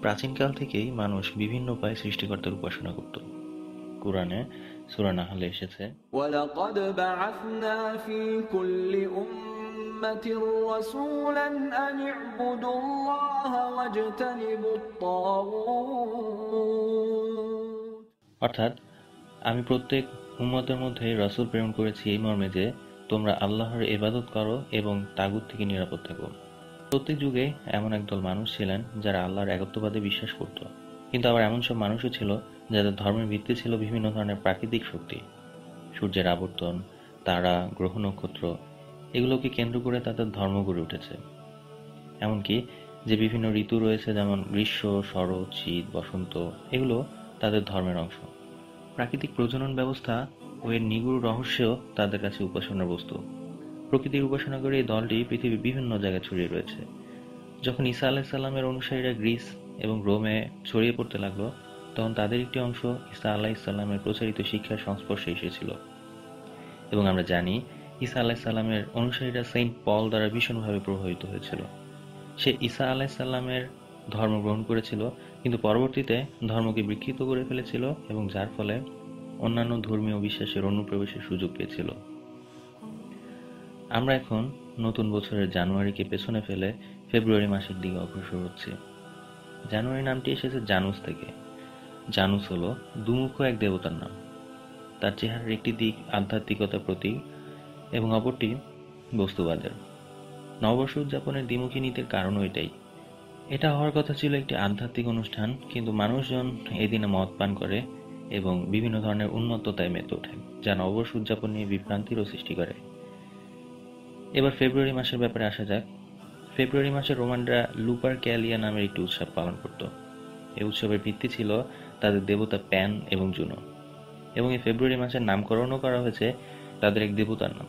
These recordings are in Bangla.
প্রাচীনকাল থেকেই মানুষ বিভিন্ন উপায়ে সৃষ্টিকর্তার উপাসনা করত। কোরআনে সুরা নাহলে এসেছে। অর্থাৎ আমি প্রত্যেক উম্মতের মধ্যে রসুল প্রেরণ করেছি এই মর্মে যে তোমরা আল্লাহর ইবাদত করো এবং তাগুত থেকে নিরাপদ থাকো। প্রত্যেক যুগে এমন একদল মানুষ ছিলেন যারা আল্লাহর একত্ববাদে বিশ্বাস করত। কিন্তু আবার এমন সব মানুষও ছিল যাদের ধর্মের ভিত্তি ছিল বিভিন্ন ধরনের প্রাকৃতিক শক্তি। সূর্যের আবর্তন, তারা, গ্রহ নক্ষত্র, এগুলোকে কেন্দ্র করে তাদের ধর্ম গড়ে উঠেছে। এমনকি যে বিভিন্ন ঋতু রয়েছে, যেমন গ্রীষ্ম, শরৎ, শীত, বসন্ত, এগুলো তাদের ধর্মের অংশ। প্রাকৃতিক প্রজনন ব্যবস্থা ও এর নিগুড় রহস্যও তাদের কাছে উপাসনার বস্তু। প্রকৃতির উপাসনা করে এই দলটি পৃথিবীর বিভিন্ন জায়গায় ছড়িয়ে রয়েছে। যখন ঈসা আলাহিসাল্লামের অনুসারীরা গ্রিস এবং রোমে ছড়িয়ে পড়তে লাগল, তখন তাদের একটি অংশ ঈসা আলাহিসাল্লামের প্রচারিত শিক্ষার সংস্পর্শে এসেছিল। এবং আমরা জানি, ঈসা আলাহিসাল্লামের অনুসারীরা সেন্ট পল দ্বারা ভীষণভাবে প্রভাবিত হয়েছিল। সে ঈসা আলাহিসাল্লামের ধর্ম গ্রহণ করেছিল, কিন্তু পরবর্তীতে ধর্মকে বিকৃত করে ফেলেছিল এবং যার ফলে অন্যান্য ধর্মীয় বিশ্বাসের অনুপ্রবেশের সুযোগ পেয়েছিল। আমরা এখন নতুন বছরের জানুয়ারিকে পেছনে ফেলে ফেব্রুয়ারি মাসের দিকে অগ্রসর হচ্ছি। জানুয়ারি নামটি এসেছে জানুস থেকে। জানুস হলো দুমুখ এক দেবতার নাম। তার চেহারার একটি দিক আধ্যাত্মিকতার প্রতীক এবং অপরটি বস্তুবাদের। নববর্ষ উদযাপনের দ্বিমুখী নীতির কারণও এটাই। এটা হওয়ার কথা ছিল একটি আধ্যাত্মিক অনুষ্ঠান, কিন্তু মানুষজন এদিনে মদ পান করে এবং বিভিন্ন ধরনের উন্মত্ততায় মেতে ওঠে, যা নববর্ষ উদযাপন নিয়ে বিভ্রান্তিরও সৃষ্টি করে। এবার ফেব্রুয়ারি মাসের ব্যাপারে আসা যাক। ফেব্রুয়ারি মাসে রোমানরা লুপার ক্যালিয়া নামের একটি উৎসব পালন করত। এই উৎসবের ভিত্তি ছিল তাদের দেবতা প্যান এবং জুনো। এবং এই ফেব্রুয়ারি মাসের নামকরণও করা হয়েছে তাদের এক দেবতার নাম।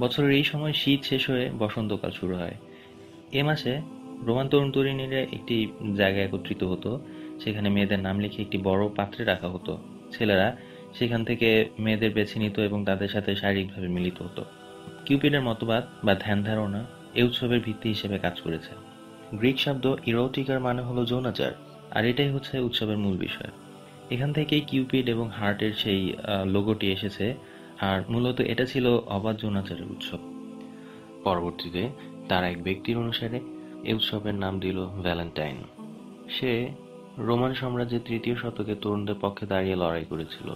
বছরের এই সময় শীত শেষ হয়ে বসন্তকাল শুরু হয়। এ মাসে রোমান তরুণ তরুণীরা একটি জায়গায় একত্রিত হতো। সেখানে মেয়েদের নাম লিখে একটি বড় পাত্রে রাখা হতো। ছেলেরা সেখান থেকে মেয়েদের বেছে নিত এবং তাদের সাথে শারীরিকভাবে মিলিত হতো। কিউপিডের মতবাদ বা ধ্যান ধারণা এই উৎসবের ভিত্তি হিসেবে কাজ করেছে। গ্রিক শব্দ ইরোটিকার মানে হলো যৌনাচার, আর এটাই হচ্ছে উৎসবের মূল বিষয়। এখান থেকেই কিউপিড এবং হার্টের সেই লোগোটি এসেছে, আর মূলত এটা ছিল অবাধ যৌনাচারের উৎসব। পরবর্তীতে তার এক ব্যক্তির অনুসারে এই উৎসবের নাম দিল ভ্যালেন্টাইন। সে রোমান সাম্রাজ্যের তৃতীয় শতকে তরুণদের পক্ষে দাঁড়িয়ে লড়াই করেছিল।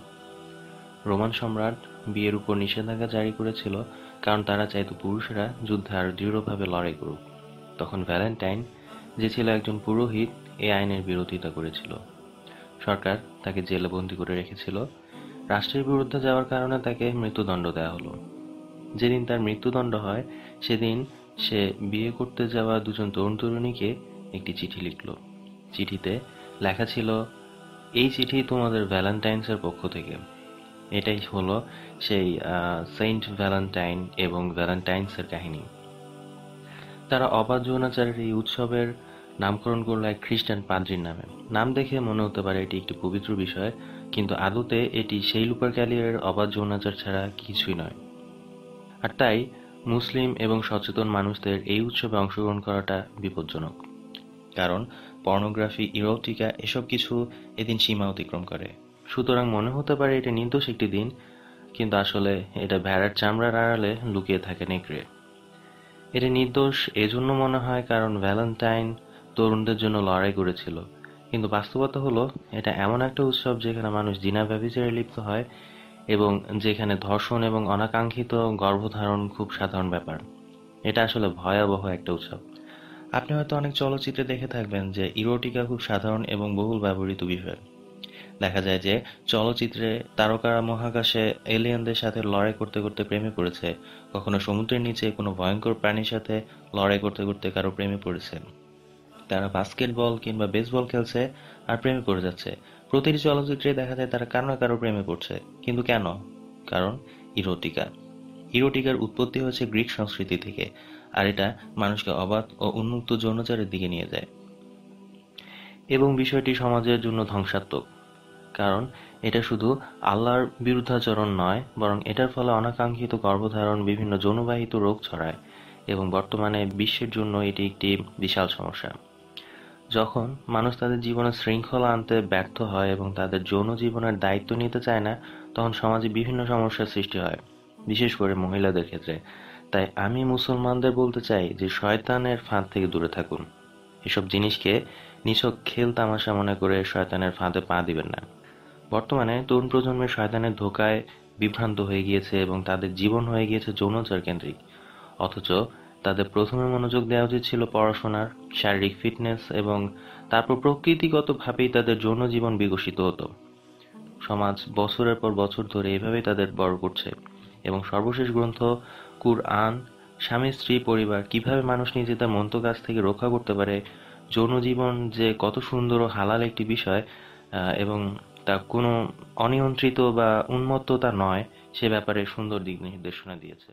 রোমান সম্রাট বিয়ের উপর নিষেধাজ্ঞা জারি করেছিল কারণ তারা চাইতো পুরুষরা যুদ্ধে আরও দৃঢ়ভাবে লড়াই করুক। তখন ভ্যালেন্টাইন, যে ছিল একজন পুরোহিত এই আইনের বিরোধিতা করেছিল। সরকার তাকে জেলে বন্দি করে রেখেছিল। রাষ্ট্রের বিরুদ্ধে যাওয়ার কারণে তাকে মৃত্যুদণ্ড দেওয়া হলো। যেদিন তার মৃত্যুদণ্ড হয়, সেদিন সে বিয়ে করতে যাওয়া দুজন তরুণ তরুণীকে একটি চিঠি লিখল। চিঠিতে লেখা ছিল, এই চিঠি তোমাদের ভ্যালেন্টাইন্সের পক্ষ থেকে। এটাই হলো সেই সেন্ট ভ্যালেন্টাইন এবং ভ্যালেন্টাইন্সের কাহিনী। তারা অবাধ যৌনাচারের এই উৎসবের নামকরণ করল এক খ্রিস্টান পাদ্রির নামে। নাম দেখে মনে হতে পারে এটি একটি পবিত্র বিষয়, কিন্তু আদতে এটি সেই লুপার ক্যালিয়ারের অবাধ যৌনাচার ছাড়া কিছুই নয়। আর তাই মুসলিম এবং সচেতন মানুষদের এই উৎসবে অংশগ্রহণ করাটা বিপজ্জনক। কারণ পর্নোগ্রাফি, ইরোটিকা, এসব কিছু এদিন সীমা অতিক্রম করে। সুতরাং মনে হতে পারে এটা নির্দোষ একটি দিন, কিন্তু আসলে এটা ভেড়ার চামড়ার আড়ালে লুকিয়ে থাকে নেকড়ে। এটা নির্দোষ এজন্য মনে হয় কারণ ভ্যালেন্টাইন তরুণদের জন্য লড়াই করেছিল। কিন্তু বাস্তবতা হলো, এটা এমন একটা উৎসব যেখানে মানুষ জিনা ব্যবচারে লিপ্ত হয় এবং যেখানে ধর্ষণ এবং অনাকাঙ্ক্ষিত গর্ভধারণ খুব সাধারণ ব্যাপার। এটা আসলে ভয়াবহ একটা উৎসব। আপনি হয়তো অনেক চলচ্চিত্রে দেখে থাকবেন যে ইরোটিকা খুব সাধারণ এবং বহুল ব্যবহৃত বিষয়। দেখা যায় যে চলচ্চিত্রে তারকারা মহাকাশে এলিয়েনদের সাথে লড়াই করতে করতে প্রেমে পড়েছে। কখনো সমুদ্রের নিচে, কোনো ভয়ঙ্কর প্রাণীর সাথে লড়াই করতে করতে কারও প্রেমে পড়েছে। তারা বাস্কেটবল কিংবা বেসবল খেলছে আর প্রেমে পড়ে যাচ্ছে। প্রতিটি চলচ্চিত্রে দেখা যায় তারা কারও না কারও প্রেমে পড়ছে। কিন্তু কেন? কারণ ইরোটিকা। ইরোটিকার উৎপত্তি হয়েছে গ্রিক সংস্কৃতি থেকে, আর এটা মানুষকে অবাধ ও উন্মুক্ত যৌনাচারের দিকে নিয়ে যায়। এবং বিষয়টি সমাজের জন্য ধ্বংসাত্মক। কারণ এটা শুধু আল্লাহর বিরুদ্ধাচরণ নয়, বরং এটার ফলে অনাকাঙ্ক্ষিত গর্ভধারণ বিভিন্ন যৌনবাহিত রোগ ছড়ায় এবং বর্তমানে বিশ্বের জন্য এটি একটি বিশাল সমস্যা। যখন মানুষ তাদের জীবনে শৃঙ্খলা আনতে ব্যর্থ হয় এবং তাদের যৌন জীবনের দায়িত্ব নিতে চায় না, তখন সমাজে বিভিন্ন সমস্যার সৃষ্টি হয়, বিশেষ করে মহিলাদের ক্ষেত্রে। তাই আমি মুসলমানদের বলতে চাই যে শয়তানের ফাঁদ থেকে দূরে থাকুন। এসব জিনিসকে নিছক খেল তামাশা মনে করে শয়তানের ফাঁদে পা দিবেন না। বর্তমানে তরুণ প্রজন্মের শয়তানের ধোকায় বিভ্রান্ত হয়ে গিয়েছে এবং তাদের জীবন হয়ে গিয়েছে যৌনচার কেন্দ্রিক অথচ তাদের প্রথমে মনোযোগ দেওয়া উচিত ছিল পড়াশোনার, শারীরিক ফিটনেস এবং তারপর প্রকৃতিগতভাবেই তাদের যৌন জীবন বিকশিত হতো। সমাজ বছরের পর বছর ধরে এভাবেই তাদের বড় করছে এবং সর্বশেষ গ্রন্থ কুরআন, স্বামী, স্ত্রী, পরিবার কীভাবে মানুষ নিজে তার মন্ত কাজ থেকে রক্ষা করতে পারে যৌন জীবন যে কত সুন্দর ও হালাল একটি বিষয় এবং তা কোনো অনিয়ন্ত্রিত বা উন্মত্ততা নয় সে ব্যাপারে সুন্দর দিক নির্দেশনা দিয়েছে।